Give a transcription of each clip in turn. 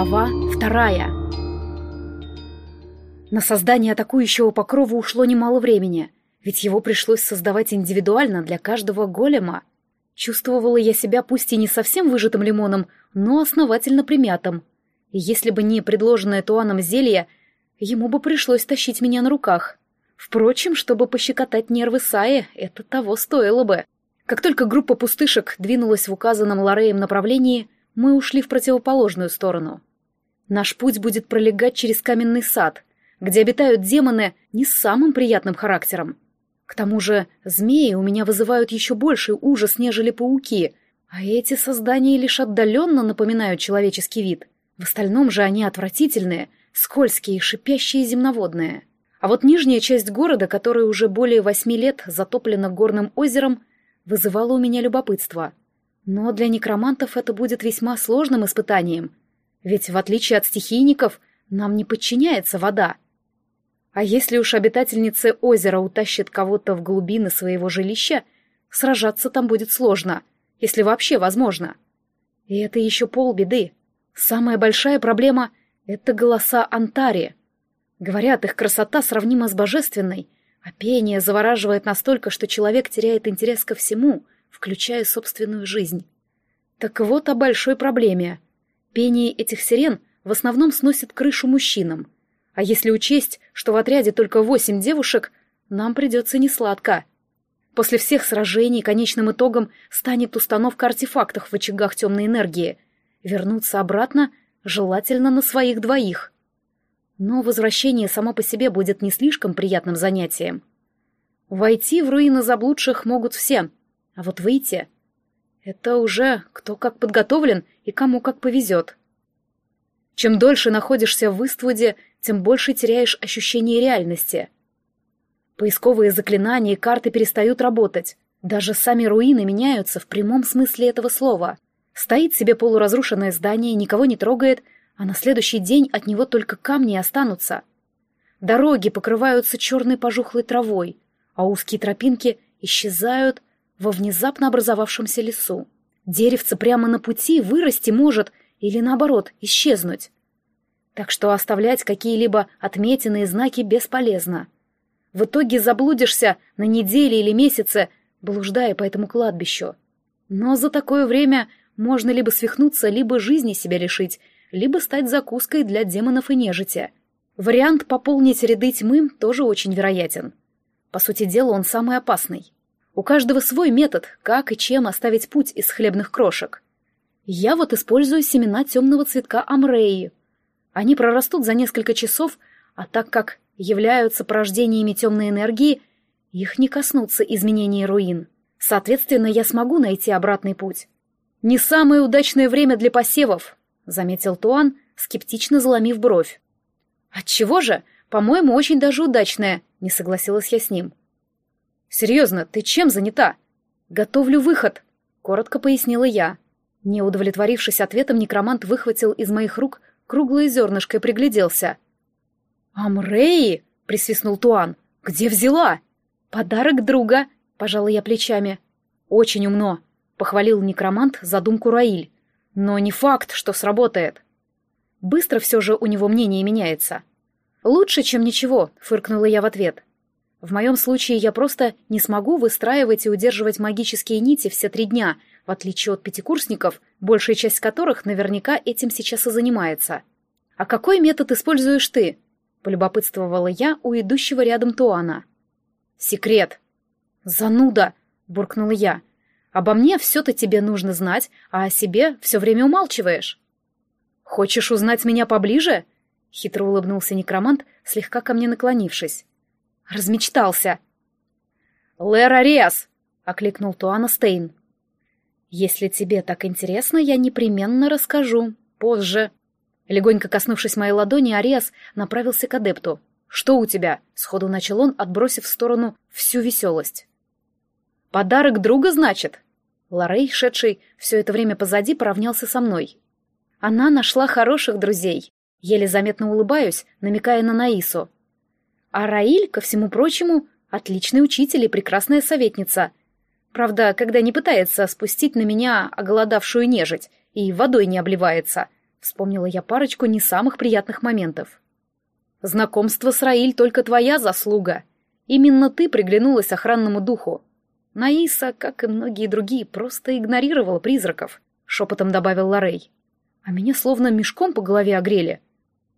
Глава вторая. На создание атакующего покрова ушло немало времени, ведь его пришлось создавать индивидуально для каждого голема. Чувствовала я себя пусть и не совсем выжатым лимоном, но основательно примятым. И если бы не предложенное Туаном зелье, ему бы пришлось тащить меня на руках. Впрочем, чтобы пощекотать нервы Саи, это того стоило бы. Как только группа пустышек двинулась в указанном Лореем направлении — мы ушли в противоположную сторону. Наш путь будет пролегать через каменный сад, где обитают демоны не с самым приятным характером. К тому же змеи у меня вызывают еще больший ужас, нежели пауки, а эти создания лишь отдаленно напоминают человеческий вид. В остальном же они отвратительные, скользкие шипящие земноводные. А вот нижняя часть города, которая уже более восьми лет затоплена горным озером, вызывала у меня любопытство. Но для некромантов это будет весьма сложным испытанием, ведь в отличие от стихийников нам не подчиняется вода. А если уж обитательницы озера утащат кого-то в глубины своего жилища, сражаться там будет сложно, если вообще возможно. И это еще полбеды. Самая большая проблема — это голоса Антари. Говорят, их красота сравнима с божественной, а пение завораживает настолько, что человек теряет интерес ко всему — включая собственную жизнь. Так вот о большой проблеме. Пение этих сирен в основном сносит крышу мужчинам. А если учесть, что в отряде только восемь девушек, нам придется несладко. После всех сражений конечным итогом станет установка артефактов в очагах темной энергии. Вернуться обратно желательно на своих двоих. Но возвращение само по себе будет не слишком приятным занятием. Войти в руины заблудших могут все, а вот выйти — это уже кто как подготовлен и кому как повезет. Чем дольше находишься в Иствуде, тем больше теряешь ощущение реальности. Поисковые заклинания и карты перестают работать. Даже сами руины меняются в прямом смысле этого слова. Стоит себе полуразрушенное здание, никого не трогает, а на следующий день от него только камни останутся. Дороги покрываются черной пожухлой травой, а узкие тропинки исчезают, во внезапно образовавшемся лесу. Деревце прямо на пути вырасти может или, наоборот, исчезнуть. Так что оставлять какие-либо отметины знаки бесполезно. В итоге заблудишься на неделе или месяце, блуждая по этому кладбищу. Но за такое время можно либо свихнуться, либо жизни себя лишить, либо стать закуской для демонов и нежити. Вариант пополнить ряды тьмы тоже очень вероятен. По сути дела, он самый опасный. У каждого свой метод, как и чем оставить путь из хлебных крошек. Я вот использую семена темного цветка амреи. Они прорастут за несколько часов, а так как являются порождениями темной энергии, их не коснутся изменения руин. Соответственно, я смогу найти обратный путь. «Не самое удачное время для посевов», — заметил Туан, скептично заломив бровь. «Отчего же? По-моему, очень даже удачное», — не согласилась я с ним. «Серьезно, ты чем занята?» «Готовлю выход», — коротко пояснила я. Не удовлетворившись ответом, некромант выхватил из моих рук круглое зернышко и пригляделся. «Амреи!» — присвистнул Туан. «Где взяла?» «Подарок друга», — пожала я плечами. «Очень умно», — похвалил некромант задумку Раиль. «Но не факт, что сработает». Быстро все же у него мнение меняется. «Лучше, чем ничего», — фыркнула я в ответ. В моем случае я просто не смогу выстраивать и удерживать магические нити все три дня, в отличие от пятикурсников, большая часть которых наверняка этим сейчас и занимается. «А какой метод используешь ты?» — полюбопытствовала я у идущего рядом Туана. «Секрет». «Зануда!» — буркнула я. «Обо мне все-то тебе нужно знать, а о себе все время умалчиваешь». «Хочешь узнать меня поближе?» — хитро улыбнулся некромант, слегка ко мне наклонившись. Размечтался. «Лэр Ариас!» — окликнул Туана Стейн. «Если тебе так интересно, я непременно расскажу. Позже». Легонько коснувшись моей ладони, Ариас направился к адепту. «Что у тебя?» — сходу начал он, отбросив в сторону всю веселость. «Подарок друга, значит?» Лорей, шедший все это время позади, поравнялся со мной. Она нашла хороших друзей. Еле заметно улыбаюсь, намекая на Наису. А Раиль, ко всему прочему, отличный учитель и прекрасная советница. Правда, когда не пытается спустить на меня оголодавшую нежить и водой не обливается. Вспомнила я парочку не самых приятных моментов. Знакомство с Раиль только твоя заслуга. Именно ты приглянулась охранному духу. Наиса, как и многие другие, просто игнорировала призраков, шепотом добавил Лорей. А меня словно мешком по голове огрели.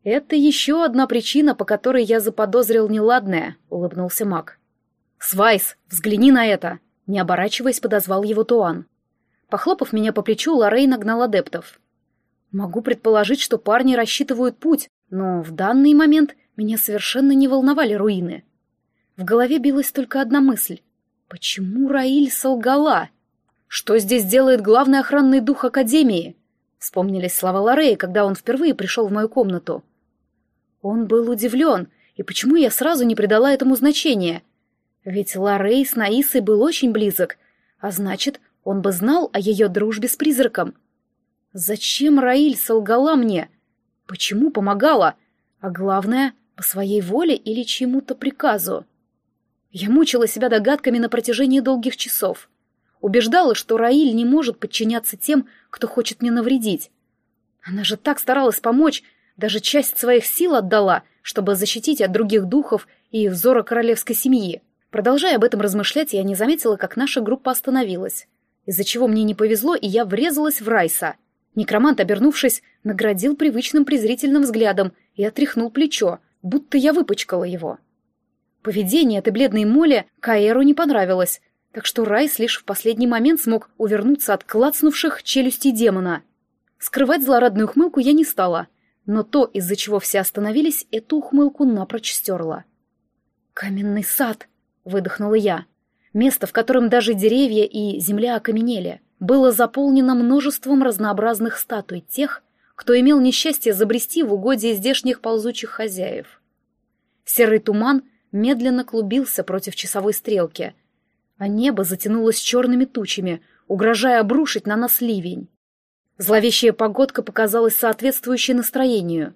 Это еще одна причина, по которой я заподозрил неладное, улыбнулся маг. Свайс, взгляни на это! Не оборачиваясь, подозвал его Туан. Похлопав меня по плечу, Лорей нагнал адептов. Могу предположить, что парни рассчитывают путь, но в данный момент меня совершенно не волновали руины. В голове билась только одна мысль. Почему Раиль солгала? Что здесь делает главный охранный дух Академии? Вспомнились слова Лорея, когда он впервые пришел в мою комнату. Он был удивлен, и почему я сразу не придала этому значения? Ведь Лорей с Наисой был очень близок, а значит, он бы знал о ее дружбе с призраком. Зачем Раиль солгала мне? Почему помогала? А главное, по своей воле или чьему-то приказу? Я мучила себя догадками на протяжении долгих часов. Убеждала, что Раиль не может подчиняться тем, кто хочет мне навредить. Она же так старалась помочь, даже часть своих сил отдала, чтобы защитить от других духов и взора королевской семьи. Продолжая об этом размышлять, я не заметила, как наша группа остановилась из-за чего мне не повезло, и я врезалась в Райса. Некромант, обернувшись, наградил привычным презрительным взглядом и отряхнул плечо, будто я выпачкала его. Поведение этой бледной моли Каэру не понравилось, так что Райс лишь в последний момент смог увернуться от клацнувших челюстей демона. Скрывать злорадную ухмылку я не стала, но то, из-за чего все остановились, эту ухмылку напрочь стерла. «Каменный сад!» — выдохнула я. Место, в котором даже деревья и земля окаменели, было заполнено множеством разнообразных статуй тех, кто имел несчастье забрести в угодье здешних ползучих хозяев. Серый туман медленно клубился против часовой стрелки, а небо затянулось черными тучами, угрожая обрушить на нас ливень. Зловещая погодка показалась соответствующей настроению.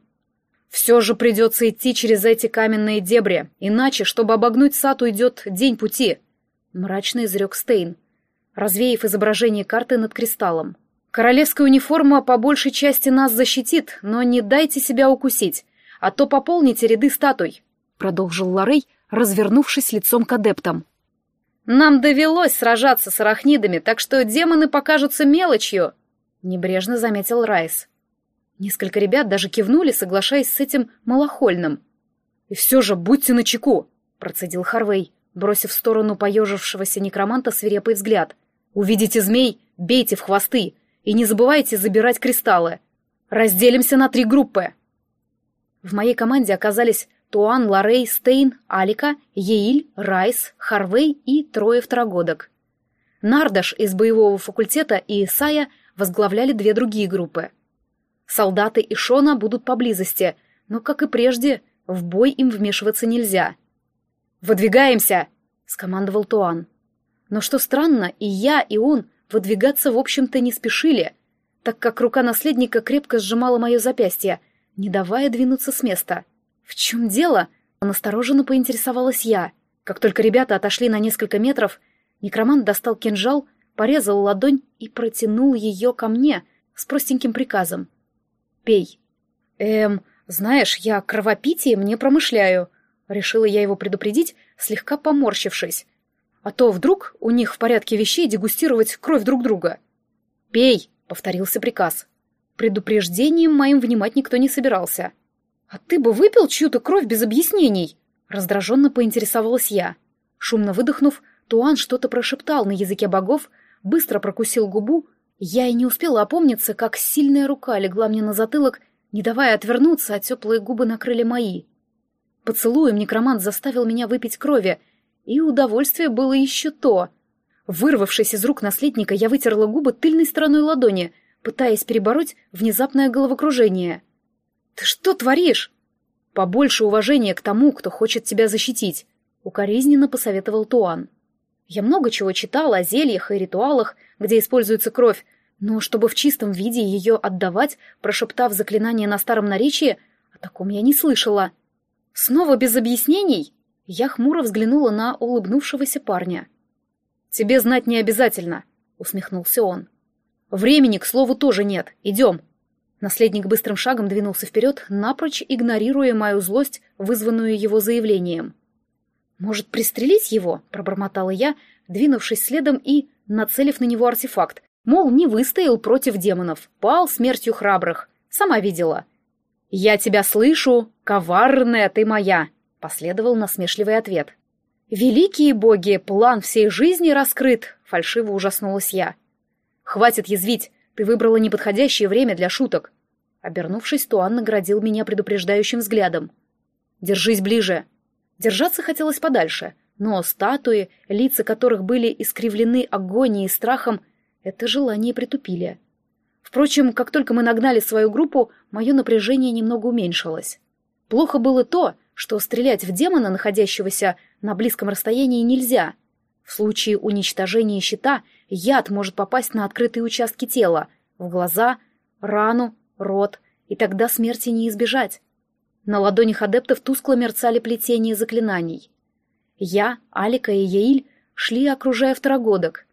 Все же придется идти через эти каменные дебри, иначе, чтобы обогнуть сад, уйдет день пути — мрачно изрек Стейн, развеяв изображение карты над кристаллом. «Королевская униформа по большей части нас защитит, но не дайте себя укусить, а то пополните ряды статуй», — продолжил Лорей, развернувшись лицом к адептам. «Нам довелось сражаться с арахнидами, так что демоны покажутся мелочью», — небрежно заметил Райс. Несколько ребят даже кивнули, соглашаясь с этим малохольным. «И все же будьте начеку», — процедил Харвей бросив в сторону поежившегося некроманта свирепый взгляд. «Увидите змей, бейте в хвосты и не забывайте забирать кристаллы. Разделимся на три группы». В моей команде оказались Туан, Лорей, Стейн, Алика, Еиль, Райс, Харвей и трое второгодок. Нардаш из боевого факультета и Исая возглавляли две другие группы. Солдаты и Шона будут поблизости, но, как и прежде, в бой им вмешиваться нельзя — «Выдвигаемся!» — скомандовал Туан. Но что странно, и я, и он выдвигаться, в общем-то, не спешили, так как рука наследника крепко сжимала мое запястье, не давая двинуться с места. «В чем дело?» — настороженно поинтересовалась я. Как только ребята отошли на несколько метров, некромант достал кинжал, порезал ладонь и протянул ее ко мне с простеньким приказом. «Пей». «Эм, знаешь, я кровопитием не промышляю», Решила я его предупредить, слегка поморщившись. А то вдруг у них в порядке вещей дегустировать кровь друг друга. «Пей!» — повторился приказ. Предупреждением моим внимать никто не собирался. «А ты бы выпил чью-то кровь без объяснений?» Раздраженно поинтересовалась я. Шумно выдохнув, Туан что-то прошептал на языке богов, быстро прокусил губу. Я и не успела опомниться, как сильная рука легла мне на затылок, не давая отвернуться, а теплые губы накрыли мои. Поцелуем некромант заставил меня выпить крови, и удовольствие было еще то. Вырвавшись из рук наследника, я вытерла губы тыльной стороной ладони, пытаясь перебороть внезапное головокружение. «Ты что творишь?» «Побольше уважения к тому, кто хочет тебя защитить», — укоризненно посоветовал Туан. Я много чего читала о зельях и ритуалах, где используется кровь, но чтобы в чистом виде ее отдавать, прошептав заклинание на старом наречии, о таком я не слышала. Снова без объяснений? Я хмуро взглянула на улыбнувшегося парня. «Тебе знать не обязательно», — усмехнулся он. «Времени, к слову, тоже нет. Идем». Наследник быстрым шагом двинулся вперед, напрочь игнорируя мою злость, вызванную его заявлением. «Может, пристрелить его?» — пробормотала я, двинувшись следом и нацелив на него артефакт. Мол, не выстоял против демонов, пал смертью храбрых. Сама видела. «Я тебя слышу, коварная ты моя!» — последовал насмешливый ответ. «Великие боги, план всей жизни раскрыт!» — фальшиво ужаснулась я. «Хватит язвить, ты выбрала неподходящее время для шуток». Обернувшись, Туан наградил меня предупреждающим взглядом. «Держись ближе!» Держаться хотелось подальше, но статуи, лица которых были искривлены агонией и страхом, это желание притупили. Впрочем, как только мы нагнали свою группу, мое напряжение немного уменьшилось. Плохо было то, что стрелять в демона, находящегося на близком расстоянии, нельзя. В случае уничтожения щита яд может попасть на открытые участки тела, в глаза, рану, рот, и тогда смерти не избежать. На ладонях адептов тускло мерцали плетения заклинаний. Я, Алика и Яиль шли, окружая второгодок.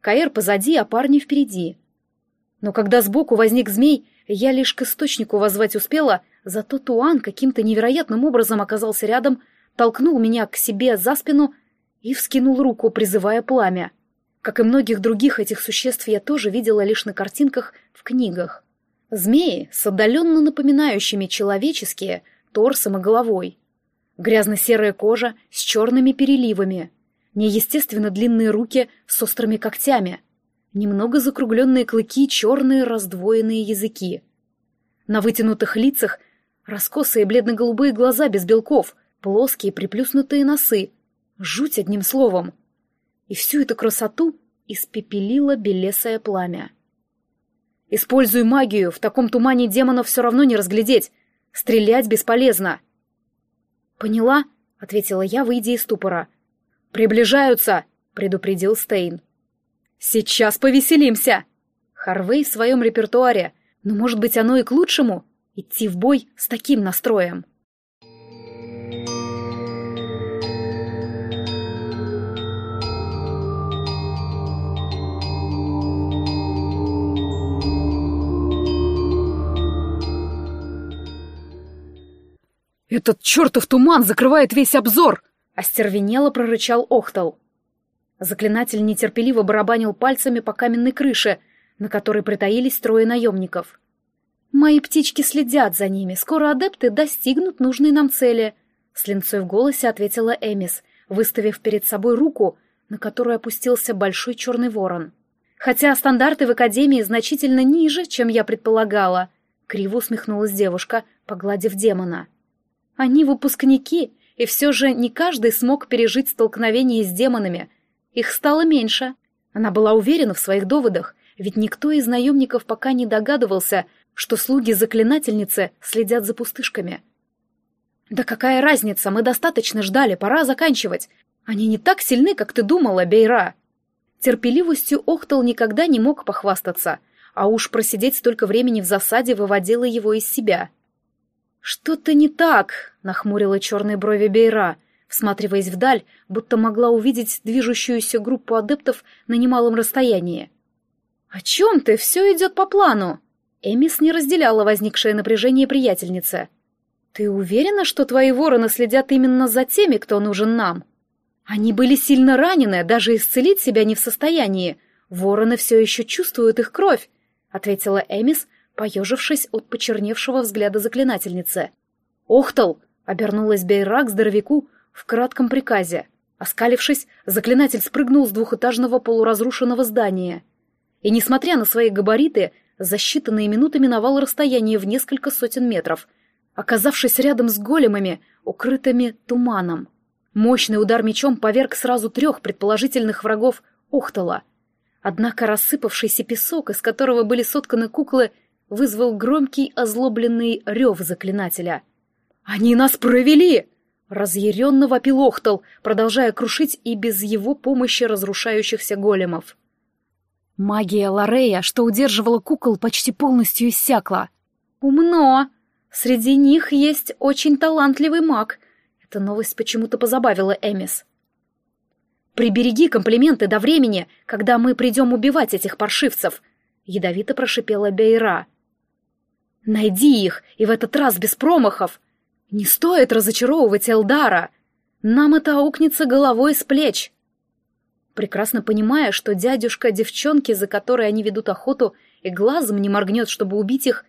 Каэр позади, а парни впереди. Но когда сбоку возник змей, я лишь к источнику возвать успела, зато Туан каким-то невероятным образом оказался рядом, толкнул меня к себе за спину и вскинул руку, призывая пламя. Как и многих других этих существ, я тоже видела лишь на картинках в книгах. Змеи, с отдаленно напоминающими человеческие, торсом и головой. Грязно-серая кожа с черными переливами. Неестественно длинные руки с острыми когтями. Немного закругленные клыки, черные раздвоенные языки. На вытянутых лицах раскосые бледно-голубые глаза без белков, плоские приплюснутые носы. Жуть одним словом. И всю эту красоту испепелило белесое пламя. «Используй магию, в таком тумане демонов все равно не разглядеть. Стрелять бесполезно. Поняла, ответила я, выйдя из ступора. Приближаются, предупредил Стейн. Сейчас повеселимся. Харвей в своем репертуаре, но может быть оно и к лучшему идти в бой с таким настроем. «Этот чертов туман закрывает весь обзор!» — остервенело прорычал Охтал. Заклинатель нетерпеливо барабанил пальцами по каменной крыше, на которой притаились трое наемников. «Мои птички следят за ними, скоро адепты достигнут нужной нам цели», — с линцой в голосе ответила Эмис, выставив перед собой руку, на которую опустился большой черный ворон. «Хотя стандарты в Академии значительно ниже, чем я предполагала», — криво усмехнулась девушка, погладив демона. Они выпускники, и все же не каждый смог пережить столкновение с демонами. Их стало меньше. Она была уверена в своих доводах, ведь никто из наемников пока не догадывался, что слуги заклинательницы следят за пустышками. «Да какая разница, мы достаточно ждали, пора заканчивать. Они не так сильны, как ты думала, Бейра». Терпеливостью Охтал никогда не мог похвастаться, а уж просидеть столько времени в засаде выводило его из себя. «Что-то не так», — нахмурила черные брови Бейра, всматриваясь вдаль, будто могла увидеть движущуюся группу адептов на немалом расстоянии. «О чем ты? Все идет по плану!» Эмис не разделяла возникшее напряжение приятельницы. «Ты уверена, что твои вороны следят именно за теми, кто нужен нам? Они были сильно ранены, даже исцелить себя не в состоянии. Вороны все еще чувствуют их кровь», — ответила Эмис, поежившись от почерневшего взгляда заклинательницы. «Охтал!» — обернулась Бейрак к здоровяку в кратком приказе. Оскалившись, заклинатель спрыгнул с двухэтажного полуразрушенного здания. И, несмотря на свои габариты, за считанные минуты миновал расстояние в несколько сотен метров, оказавшись рядом с големами, укрытыми туманом. Мощный удар мечом поверг сразу трех предположительных врагов Охтала. Однако рассыпавшийся песок, из которого были сотканы куклы, вызвал громкий озлобленный рев заклинателя. «Они нас провели!» Разъяренно вопил Охтал, продолжая крушить и без его помощи разрушающихся големов. Магия Лорея, что удерживала кукол, почти полностью иссякла. «Умно! Среди них есть очень талантливый маг!» Эта новость почему-то позабавила Эмис. «Прибереги комплименты до времени, когда мы придем убивать этих паршивцев!» Ядовито прошипела Бейра. Найди их, и в этот раз без промахов. Не стоит разочаровывать Элдара. Нам это аукнется головой с плеч. Прекрасно понимая, что дядюшка девчонки, за которой они ведут охоту, и глазом не моргнет, чтобы убить их,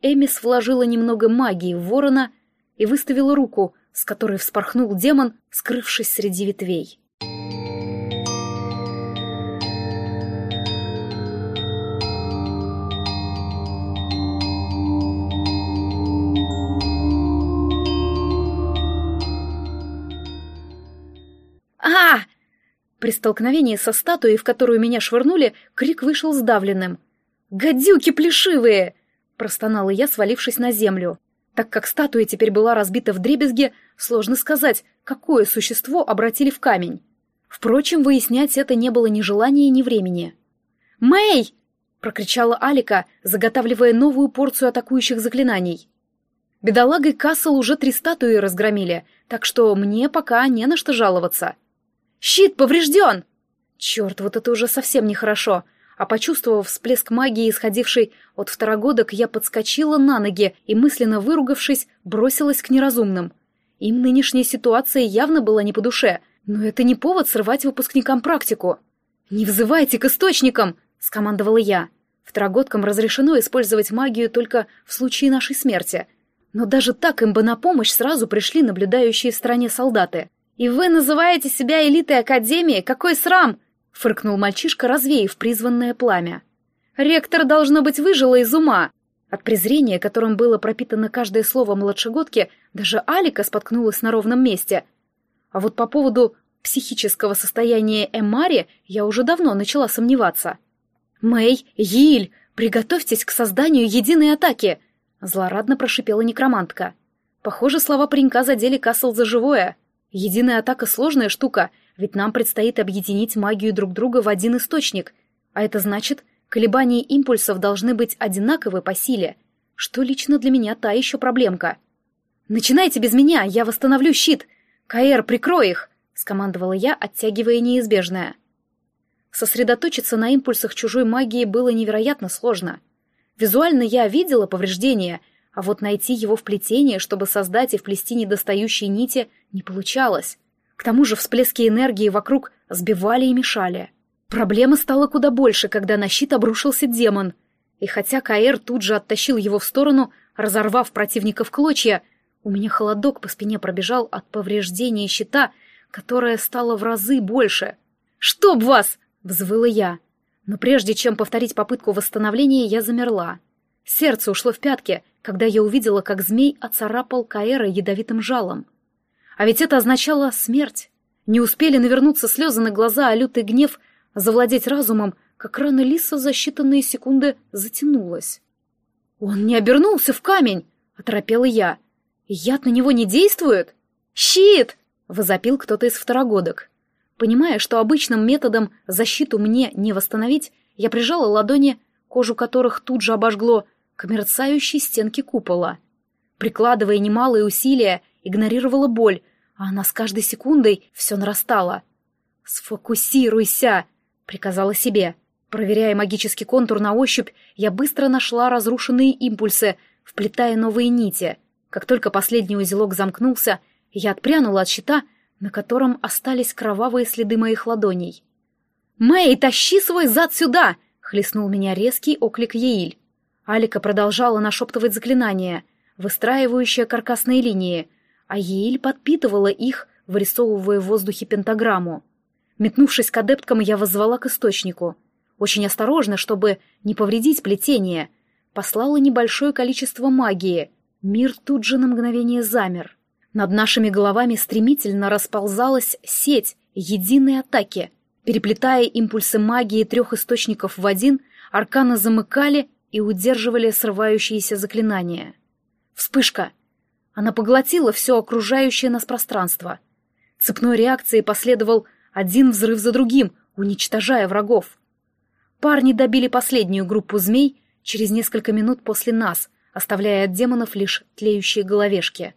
Эмис вложила немного магии в ворона и выставила руку, с которой вспорхнул демон, скрывшись среди ветвей. При столкновении со статуей, в которую меня швырнули, крик вышел сдавленным. «Гадюки плешивые!» — простонала я, свалившись на землю. Так как статуя теперь была разбита в дребезге, сложно сказать, какое существо обратили в камень. Впрочем, выяснять это не было ни желания, ни времени. «Мэй!» — прокричала Алика, заготавливая новую порцию атакующих заклинаний. Бедолагой Кассел уже три статуи разгромили, так что мне пока не на что жаловаться. «Щит поврежден!» Черт, вот это уже совсем нехорошо а почувствовав всплеск магии, исходивший от второгодок, я подскочила на ноги и, мысленно выругавшись, бросилась к неразумным. Им нынешняя ситуация явно была не по душе, но это не повод срывать выпускникам практику. «Не взывайте к источникам!» — скомандовала я. Второгодкам разрешено использовать магию только в случае нашей смерти. Но даже так им бы на помощь сразу пришли наблюдающие в стране солдаты. «И вы называете себя элитой Академии? Какой срам!» — фыркнул мальчишка, развеяв призванное пламя. «Ректор, должно быть, выжила из ума!» От презрения, которым было пропитано каждое слово младшегодки, даже Алика споткнулась на ровном месте. А вот по поводу психического состояния Эмари я уже давно начала сомневаться. «Мэй, Йиль, приготовьтесь к созданию единой атаки!» Злорадно прошипела некромантка. Похоже, слова паренька задели Кассел за живое. Единая атака — сложная штука, ведь нам предстоит объединить магию друг друга в один источник, а это значит, колебания импульсов должны быть одинаковы по силе, что лично для меня та еще проблемка. «Начинайте без меня, я восстановлю щит! Каэр, прикрой их!» — скомандовала я, оттягивая неизбежное. Сосредоточиться на импульсах чужой магии было невероятно сложно. Визуально я видела повреждения, а вот найти его вплетение, чтобы создать и вплести недостающие нити, не получалось. К тому же всплески энергии вокруг сбивали и мешали. Проблема стала куда больше, когда на щит обрушился демон. И хотя Каэр тут же оттащил его в сторону, разорвав противника в клочья, у меня холодок по спине пробежал от повреждения щита, которое стало в разы больше. «Чтоб вас!» — взвыла я. Но прежде чем повторить попытку восстановления, я замерла. Сердце ушло в пятки, когда я увидела, как змей оцарапал Каэра ядовитым жалом. А ведь это означало смерть. Не успели навернуться слезы на глаза, а лютый гнев завладеть разумом, как рана лиса за считанные секунды затянулась. «Он не обернулся в камень!» — оторопела я. «Яд на него не действует?» «Щит!» — возопил кто-то из второгодок. Понимая, что обычным методом защиту мне не восстановить, я прижала ладони, кожу которых тут же обожгло, к мерцающей стенке купола. Прикладывая немалые усилия, игнорировала боль, а она с каждой секундой все нарастала. «Сфокусируйся!» — приказала себе. Проверяя магический контур на ощупь, я быстро нашла разрушенные импульсы, вплетая новые нити. Как только последний узелок замкнулся, я отпрянула от щита, на котором остались кровавые следы моих ладоней. «Мэй, тащи свой зад сюда!» — хлестнул меня резкий оклик Еиль. Алика продолжала нашептывать заклинания, выстраивающие каркасные линии — а Еиль подпитывала их, вырисовывая в воздухе пентаграмму. Метнувшись к адепткам, я воззвала к источнику. Очень осторожно, чтобы не повредить плетение. Послала небольшое количество магии. Мир тут же на мгновение замер. Над нашими головами стремительно расползалась сеть единой атаки. Переплетая импульсы магии трех источников в один, арканы замыкали и удерживали срывающиеся заклинания. Вспышка — она поглотила все окружающее нас пространство. Цепной реакцией последовал один взрыв за другим, уничтожая врагов. Парни добили последнюю группу змей через несколько минут после нас, оставляя от демонов лишь тлеющие головешки.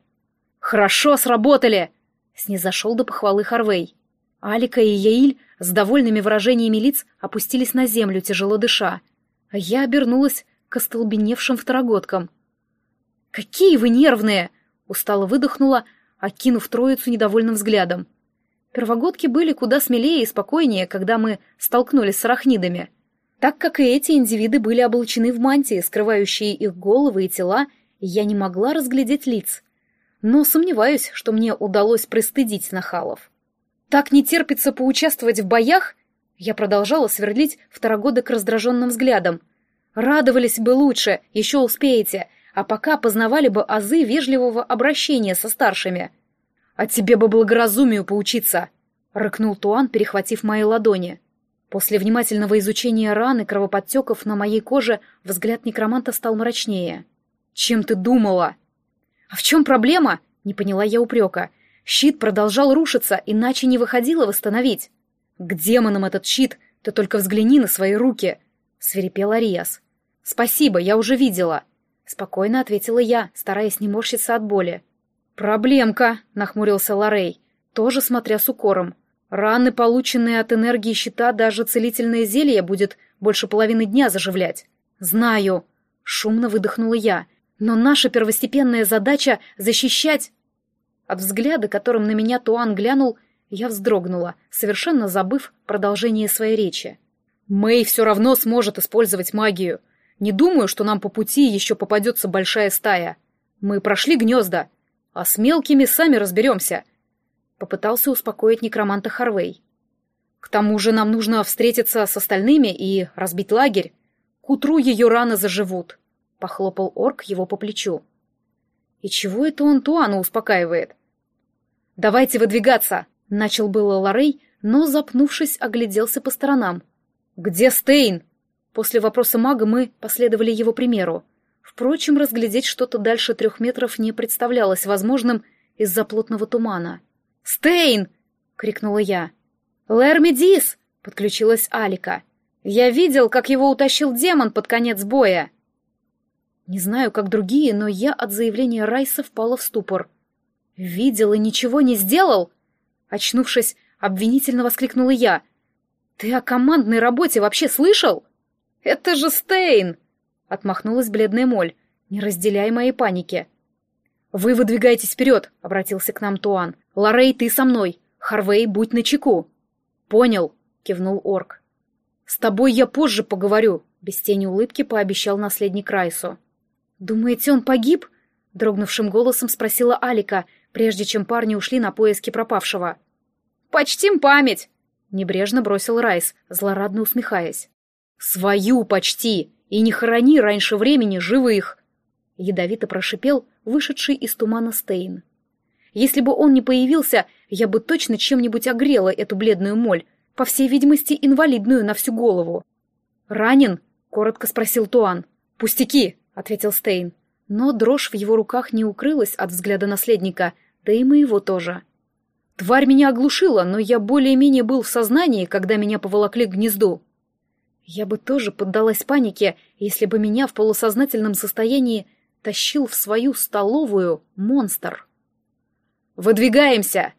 «Хорошо сработали!» — снизошел до похвалы Харвей. Алика и Яиль с довольными выражениями лиц опустились на землю, тяжело дыша, а я обернулась к остолбеневшим второгодкам. «Какие вы нервные!» — устало выдохнула, окинув троицу недовольным взглядом. Первогодки были куда смелее и спокойнее, когда мы столкнулись с арахнидами. Так как и эти индивиды были облачены в мантии, скрывающие их головы и тела, я не могла разглядеть лиц. Но сомневаюсь, что мне удалось пристыдить нахалов. Так не терпится поучаствовать в боях? Я продолжала сверлить второгодок раздраженным взглядом. Радовались бы лучше, еще успеете, а пока познавали бы азы вежливого обращения со старшими. «А тебе бы благоразумию поучиться!» — рыкнул Туан, перехватив мои ладони. После внимательного изучения ран и кровоподтеков на моей коже взгляд некроманта стал мрачнее. «Чем ты думала?» «А в чем проблема?» — не поняла я упрека. Щит продолжал рушиться, иначе не выходило восстановить. «К демонам этот щит! Ты только взгляни на свои руки!» — свирепел Ариас. «Спасибо, я уже видела!» — спокойно ответила я, стараясь не морщиться от боли. «Проблемка!» — нахмурился Лорей, тоже смотря с укором. «Раны, полученные от энергии щита, даже целительное зелье будет больше половины дня заживлять». «Знаю!» — шумно выдохнула я. «Но наша первостепенная задача — защищать...» От взгляда, которым на меня Туан глянул, я вздрогнула, совершенно забыв продолжение своей речи. «Мэй все равно сможет использовать магию. Не думаю, что нам по пути еще попадется большая стая. Мы прошли гнезда, а с мелкими сами разберемся», — попытался успокоить некроманта Харвей. «К тому же нам нужно встретиться с остальными и разбить лагерь. К утру ее раны заживут», — похлопал орк его по плечу. И чего это он Туану успокаивает? «Давайте выдвигаться!» — начал было Лорей, но, запнувшись, огляделся по сторонам. «Где Стейн?» После вопроса мага мы последовали его примеру. Впрочем, разглядеть что-то дальше трех метров не представлялось возможным из-за плотного тумана. «Стейн!» — крикнула я. «Лэрмидис!» — подключилась Алика. «Я видел, как его утащил демон под конец боя!» Не знаю, как другие, но я от заявления Райса впала в ступор. «Видел и ничего не сделал?» Очнувшись, обвинительно воскликнула я. «Ты о командной работе вообще слышал?» «Это же Стейн!» — отмахнулась бледная моль, не разделяя моей паники. «Вы выдвигаетесь вперед!» — обратился к нам Туан. «Лоррей, ты со мной! Харвей, будь начеку!» «Понял!» — кивнул орк. «С тобой я позже поговорю!» — без тени улыбки пообещал наследник Райсу. «Думаете, он погиб?» — дрогнувшим голосом спросила Алика, прежде чем парни ушли на поиски пропавшего. «Почтим память!» — небрежно бросил Райс, злорадно усмехаясь. «Свою почти! И не хорони раньше времени живых!» — ядовито прошипел вышедший из тумана Стейн. «Если бы он не появился, я бы точно чем-нибудь огрела эту бледную моль, по всей видимости, инвалидную на всю голову». «Ранен?» — коротко спросил Туан. «Пустяки!» — ответил Стейн. Но дрожь в его руках не укрылась от взгляда наследника, да и моего тоже. Тварь меня оглушила, но я более-менее был в сознании, когда меня поволокли к гнезду. Я бы тоже поддалась панике, если бы меня в полусознательном состоянии тащил в свою столовую монстр. «Выдвигаемся!»